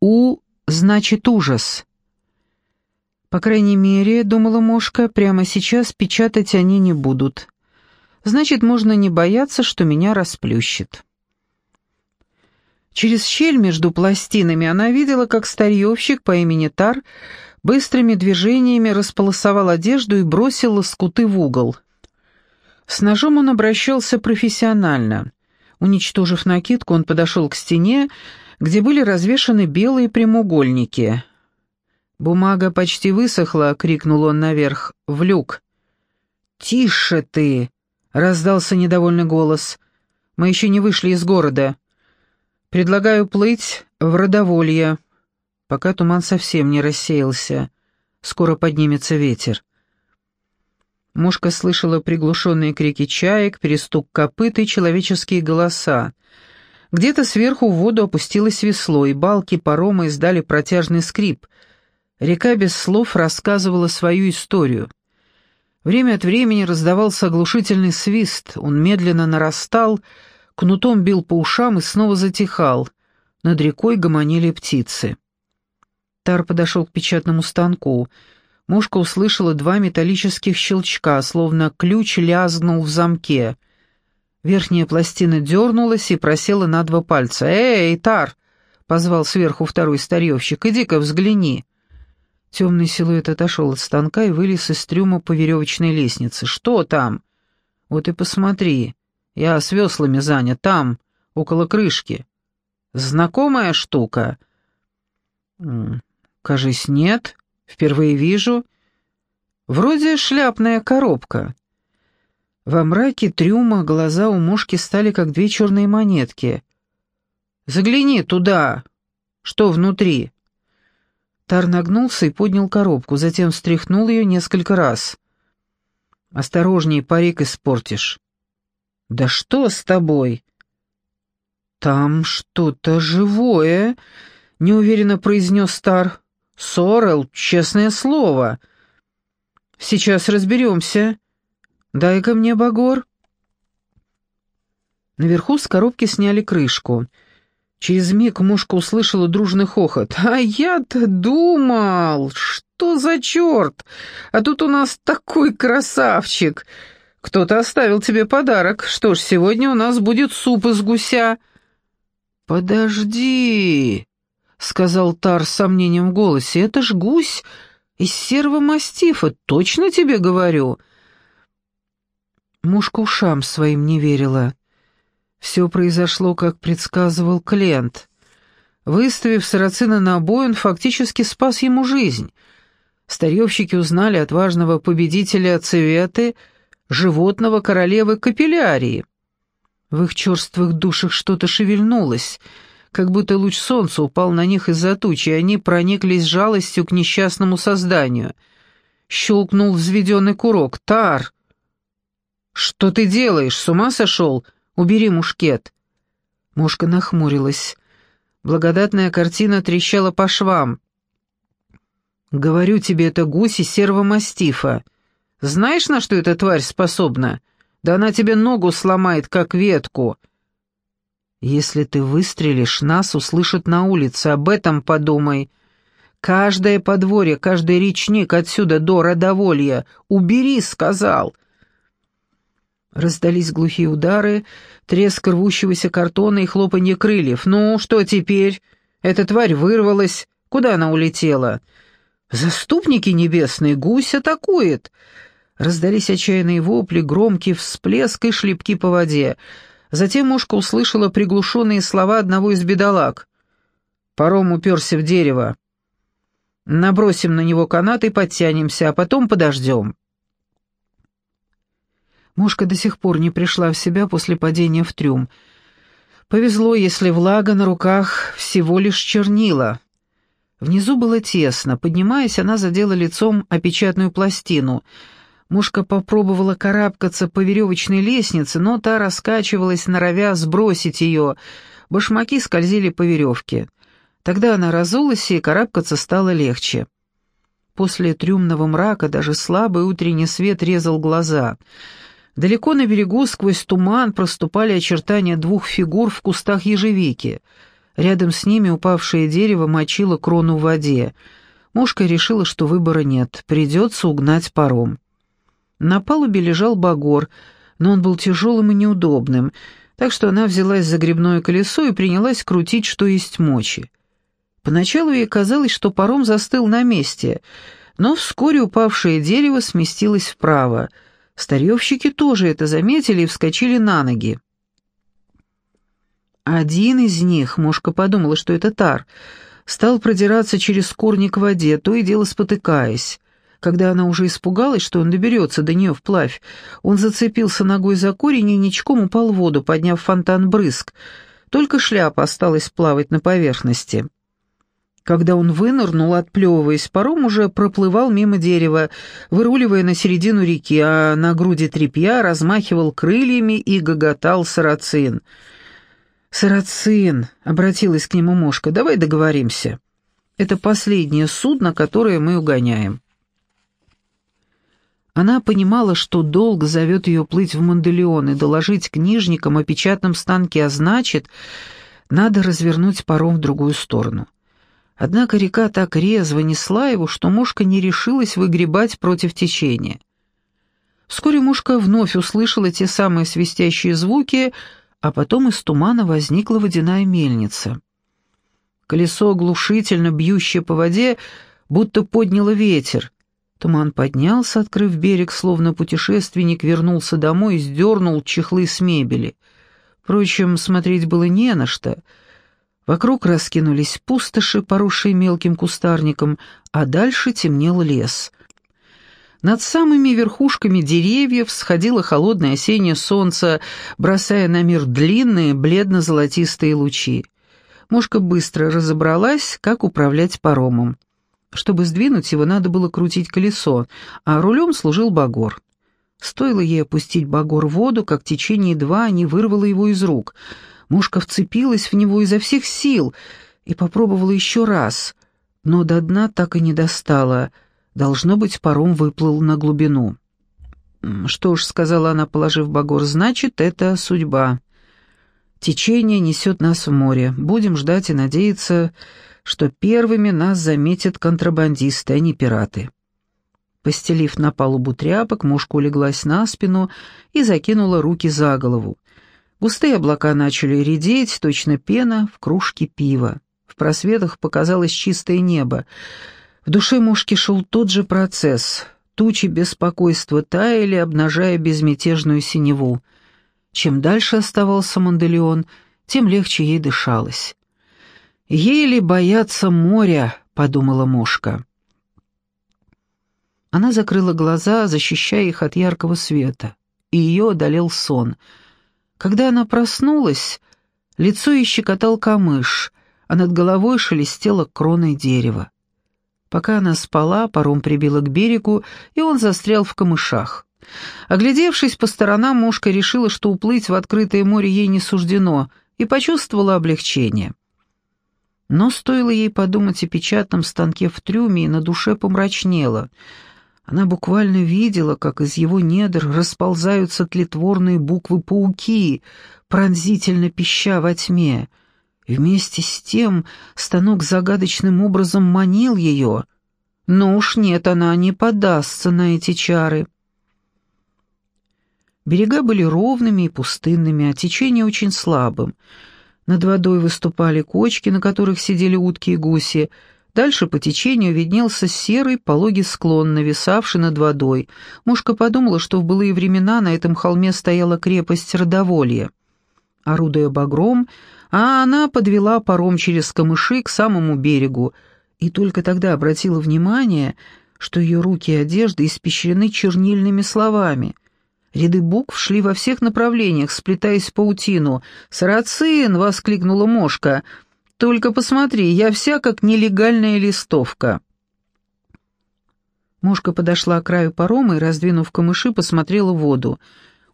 «У» значит «ужас». По крайней мере, думала Мошка, прямо сейчас печатать они не будут. Значит, можно не бояться, что меня расплющит. Через щель между пластинами она видела, как старьевщик по имени Тар быстрыми движениями располосовал одежду и бросил лоскуты в угол. С ножом он обращался профессионально. Уничтожив накидку, он подошел к стене, где были развешаны белые прямоугольники. «Бумага почти высохла», — крикнул он наверх, — «в люк». «Тише ты!» — раздался недовольный голос. «Мы еще не вышли из города. Предлагаю плыть в Родоволье, пока туман совсем не рассеялся. Скоро поднимется ветер». Мушка слышала приглушенные крики чаек, перестук копыт и человеческие голоса. Где-то сверху в воду опустилось весло, и балки парома издали протяжный скрип — Река без слов рассказывала свою историю. Время от времени раздавался оглушительный свист, он медленно нарастал, кнутом бил по ушам и снова затихал. Над рекой гомонили птицы. Тар подошел к печатному станку. Мушка услышала два металлических щелчка, словно ключ лязгнул в замке. Верхняя пластина дернулась и просела на два пальца. «Эй, Тар!» — позвал сверху второй старьевщик. «Иди-ка взгляни!» Темный силуэт отошел от станка и вылез из трюма по веревочной лестнице. «Что там?» «Вот и посмотри. Я с веслами занят. Там, около крышки. Знакомая штука?» «Кажись, нет. Впервые вижу. Вроде шляпная коробка». Во мраке трюма глаза у мушки стали как две черные монетки. «Загляни туда. Что внутри?» Тар нагнулся и поднял коробку, затем встряхнул ее несколько раз. «Осторожней, парик испортишь». «Да что с тобой?» «Там что-то живое», — неуверенно произнес Тар. «Сорел, честное слово». «Сейчас разберемся. Дай-ка мне багор». Наверху с коробки сняли крышку — Через миг мушка услышала дружный хохот. «А я-то думал, что за черт? А тут у нас такой красавчик! Кто-то оставил тебе подарок. Что ж, сегодня у нас будет суп из гуся». «Подожди», — сказал Тар с сомнением в голосе, — «это ж гусь из серого мастифа, точно тебе говорю». Мушка ушам своим не верила. Все произошло, как предсказывал Клент. Выставив сарацина на бой, он фактически спас ему жизнь. Старьевщики узнали от важного победителя Цеветы, животного королевы Капиллярии. В их черствых душах что-то шевельнулось, как будто луч солнца упал на них из-за тучи, и они прониклись жалостью к несчастному созданию. Щелкнул взведенный курок. «Тар!» «Что ты делаешь? С ума сошел?» Убери мушкет». Мушка нахмурилась. Благодатная картина трещала по швам. «Говорю тебе, это гусь из серого мастифа. Знаешь, на что эта тварь способна? Да она тебе ногу сломает, как ветку». «Если ты выстрелишь, нас услышат на улице, об этом подумай. Каждое подворье, каждый речник отсюда до родоволья. Убери, сказал. Раздались глухие удары, треск рвущегося картона и хлопанье крыльев. «Ну, что теперь? Эта тварь вырвалась. Куда она улетела?» «Заступники небесные, гусь атакует!» Раздались отчаянные вопли, громкий всплеск и шлепки по воде. Затем мушка услышала приглушенные слова одного из бедолаг. Паром уперся в дерево. «Набросим на него канат и подтянемся, а потом подождем». Мушка до сих пор не пришла в себя после падения в трюм. Повезло, если влага на руках всего лишь чернила. Внизу было тесно. Поднимаясь, она задела лицом о печатную пластину. Мушка попробовала карабкаться по веревочной лестнице, но та раскачивалась, норовя сбросить ее. Башмаки скользили по веревке. Тогда она разулась, и карабкаться стало легче. После трюмного мрака даже слабый утренний свет резал глаза — Далеко на берегу сквозь туман проступали очертания двух фигур в кустах ежевики. Рядом с ними упавшее дерево мочило крону в воде. Мушка решила, что выбора нет, придется угнать паром. На палубе лежал багор, но он был тяжелым и неудобным, так что она взялась за грибное колесо и принялась крутить, что есть мочи. Поначалу ей казалось, что паром застыл на месте, но вскоре упавшее дерево сместилось вправо. Старьевщики тоже это заметили и вскочили на ноги. Один из них, Мошка подумала, что это Тар, стал продираться через корни к воде, то и дело спотыкаясь. Когда она уже испугалась, что он доберется до нее вплавь, он зацепился ногой за корень и ничком упал в воду, подняв фонтан брызг. Только шляпа осталась плавать на поверхности. Когда он вынырнул, отплевываясь, паром уже проплывал мимо дерева, выруливая на середину реки, а на груди тряпья размахивал крыльями и гоготал сарацин. «Сарацин», — обратилась к нему Мошка, — «давай договоримся. Это последнее судно, которое мы угоняем». Она понимала, что долг зовет ее плыть в Манделеон и доложить книжникам о печатном станке, а значит, надо развернуть паром в другую сторону. Однако река так резво несла его, что мушка не решилась выгребать против течения. Вскоре мушка вновь услышала те самые свистящие звуки, а потом из тумана возникла водяная мельница. Колесо, оглушительно бьющее по воде, будто подняло ветер — Туман поднялся, открыв берег, словно путешественник вернулся домой и сдернул чехлы с мебели. Впрочем, смотреть было не на что. Вокруг раскинулись пустоши, поросшие мелким кустарником, а дальше темнел лес. Над самыми верхушками деревьев сходило холодное осеннее солнце, бросая на мир длинные бледно-золотистые лучи. Мушка быстро разобралась, как управлять паромом. Чтобы сдвинуть его, надо было крутить колесо, а рулем служил багор. Стоило ей опустить багор в воду, как течение едва не вырвало его из рук. Мушка вцепилась в него изо всех сил и попробовала еще раз, но до дна так и не достала. Должно быть, паром выплыл на глубину. «Что ж», — сказала она, положив багор, — «значит, это судьба. Течение несет нас в море. Будем ждать и надеяться, что первыми нас заметят контрабандисты, а не пираты. Постелив на палубу тряпок, мушка улеглась на спину и закинула руки за голову. Густые облака начали редеть, точно пена в кружке пива. В просветах показалось чистое небо. В душе мушки шел тот же процесс. Тучи беспокойства таяли, обнажая безмятежную синеву. Чем дальше оставался Манделеон, тем легче ей дышалось. «Еле боятся моря», — подумала мушка. Она закрыла глаза, защищая их от яркого света, и ее одолел сон. Когда она проснулась, лицо ей щекотал камыш, а над головой шелестело кроной дерева. Пока она спала, паром прибило к берегу, и он застрял в камышах. Оглядевшись по сторонам, мушка решила, что уплыть в открытое море ей не суждено, и почувствовала облегчение. Но стоило ей подумать о печатном станке в трюме, и на душе помрачнело. Она буквально видела, как из его недр расползаются тлетворные буквы-пауки, пронзительно пища во тьме. И вместе с тем станок загадочным образом манил ее. Но уж нет, она не подастся на эти чары. Берега были ровными и пустынными, а течение очень слабым — над водой выступали кочки, на которых сидели утки и гуси. Дальше по течению виднелся серый пологий склон, нависавший над водой. Мушка подумала, что в былые времена на этом холме стояла крепость Родоволье. Орудуя багром, а она подвела паром через камыши к самому берегу, и только тогда обратила внимание, что ее руки и одежда испещрены чернильными словами — Ряды букв шли во всех направлениях, сплетаясь в паутину. «Сарацин!» — воскликнула Мошка. «Только посмотри, я вся как нелегальная листовка». Мошка подошла к краю парома и, раздвинув камыши, посмотрела в воду.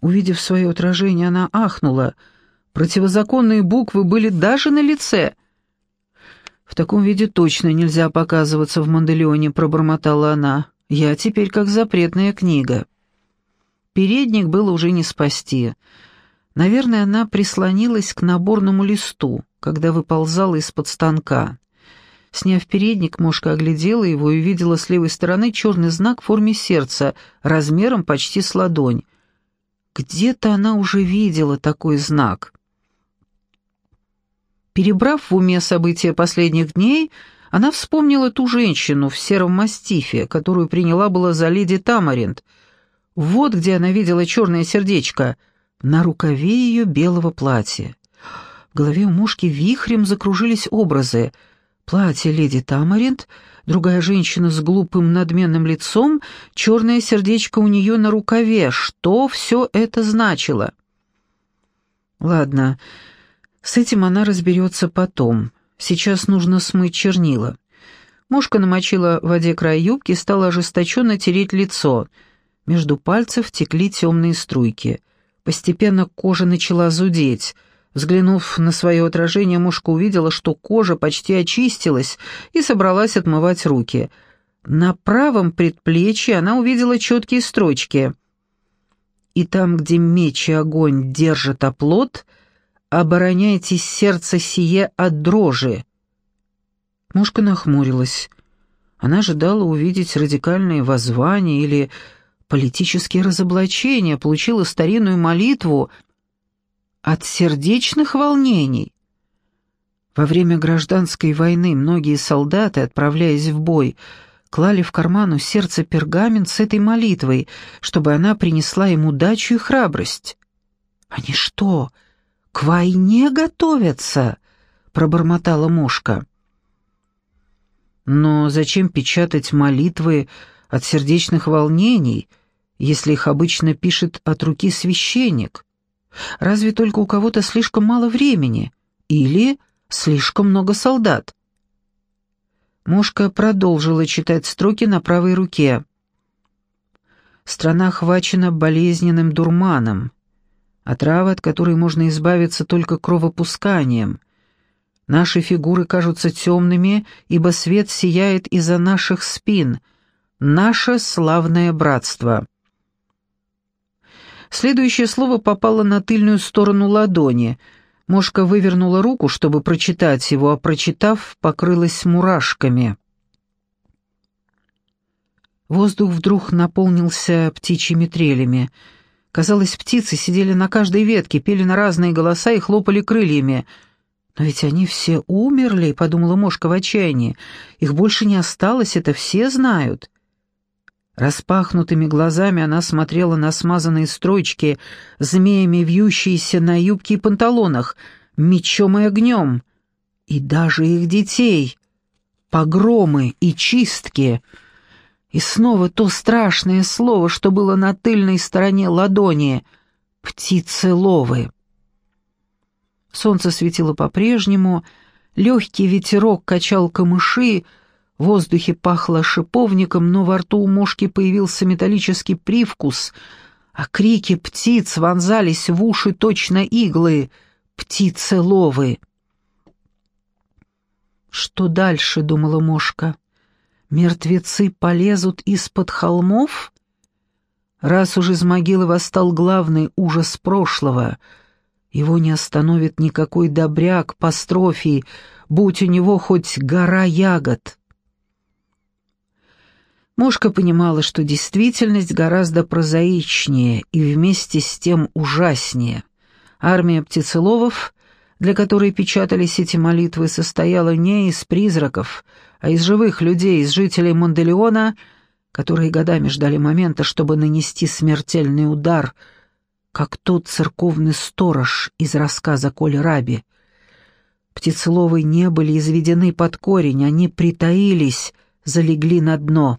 Увидев свое отражение, она ахнула. Противозаконные буквы были даже на лице. «В таком виде точно нельзя показываться в Манделеоне», — пробормотала она. «Я теперь как запретная книга». Передник было уже не спасти. Наверное, она прислонилась к наборному листу, когда выползала из-под станка. Сняв передник, мушка оглядела его и увидела с левой стороны черный знак в форме сердца, размером почти с ладонь. Где-то она уже видела такой знак. Перебрав в уме события последних дней, она вспомнила ту женщину в сером мастифе, которую приняла была за леди Тамаринт. Вот где она видела черное сердечко, на рукаве ее белого платья. В голове у мушки вихрем закружились образы. Платье леди Тамаринт, другая женщина с глупым надменным лицом, черное сердечко у нее на рукаве. Что все это значило? Ладно, с этим она разберется потом. Сейчас нужно смыть чернила. Мушка намочила в воде край юбки и стала ожесточенно тереть лицо. Между пальцев текли темные струйки. Постепенно кожа начала зудеть. Взглянув на свое отражение, мушка увидела, что кожа почти очистилась и собралась отмывать руки. На правом предплечье она увидела четкие строчки. «И там, где меч и огонь держат оплот», обороняйтесь сердце сие от дрожи». Мушка нахмурилась. Она ожидала увидеть радикальные воззвания или политические разоблачения, получила старинную молитву от сердечных волнений. Во время гражданской войны многие солдаты, отправляясь в бой, клали в карман у сердца пергамент с этой молитвой, чтобы она принесла им удачу и храбрость. Они что, «К войне готовятся», — пробормотала мушка. «Но зачем печатать молитвы от сердечных волнений, если их обычно пишет от руки священник? Разве только у кого-то слишком мало времени или слишком много солдат?» Мушка продолжила читать строки на правой руке. «Страна охвачена болезненным дурманом отрава, от которой можно избавиться только кровопусканием. Наши фигуры кажутся темными, ибо свет сияет из-за наших спин. Наше славное братство. Следующее слово попало на тыльную сторону ладони. Мошка вывернула руку, чтобы прочитать его, а прочитав, покрылась мурашками. Воздух вдруг наполнился птичьими трелями — Казалось, птицы сидели на каждой ветке, пели на разные голоса и хлопали крыльями. «Но ведь они все умерли», — подумала Мошка в отчаянии. «Их больше не осталось, это все знают». Распахнутыми глазами она смотрела на смазанные строчки, змеями вьющиеся на юбке и панталонах, мечом и огнем. И даже их детей. Погромы и чистки — и снова то страшное слово, что было на тыльной стороне ладони — птицеловы. Солнце светило по-прежнему, легкий ветерок качал камыши, в воздухе пахло шиповником, но во рту у мошки появился металлический привкус, а крики птиц вонзались в уши точно иглы — птицеловы. «Что дальше?» — думала мошка. Мертвецы полезут из-под холмов? Раз уж из могилы восстал главный ужас прошлого, его не остановит никакой добряк по строфе, будь у него хоть гора ягод. Мушка понимала, что действительность гораздо прозаичнее и вместе с тем ужаснее. Армия птицеловов, для которой печатались эти молитвы, состояла не из призраков — а из живых людей, из жителей Монделеона, которые годами ждали момента, чтобы нанести смертельный удар, как тот церковный сторож из рассказа Коли Раби. Птицеловы не были изведены под корень, они притаились, залегли на дно.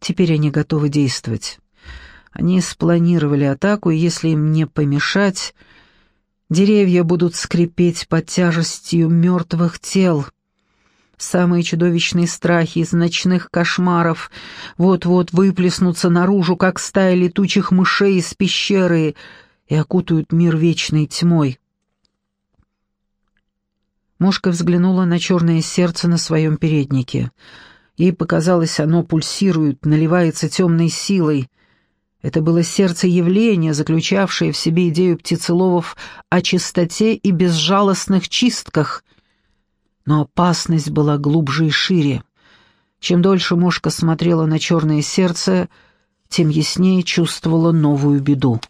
Теперь они готовы действовать. Они спланировали атаку, и если им не помешать, деревья будут скрипеть под тяжестью мертвых тел — Самые чудовищные страхи из ночных кошмаров вот-вот выплеснутся наружу, как стая летучих мышей из пещеры, и окутают мир вечной тьмой. Мушка взглянула на черное сердце на своем переднике. Ей показалось, оно пульсирует, наливается темной силой. Это было сердце явления, заключавшее в себе идею птицеловов о чистоте и безжалостных чистках. Но опасность была глубже и шире. Чем дольше мушка смотрела на черное сердце, тем яснее чувствовала новую беду.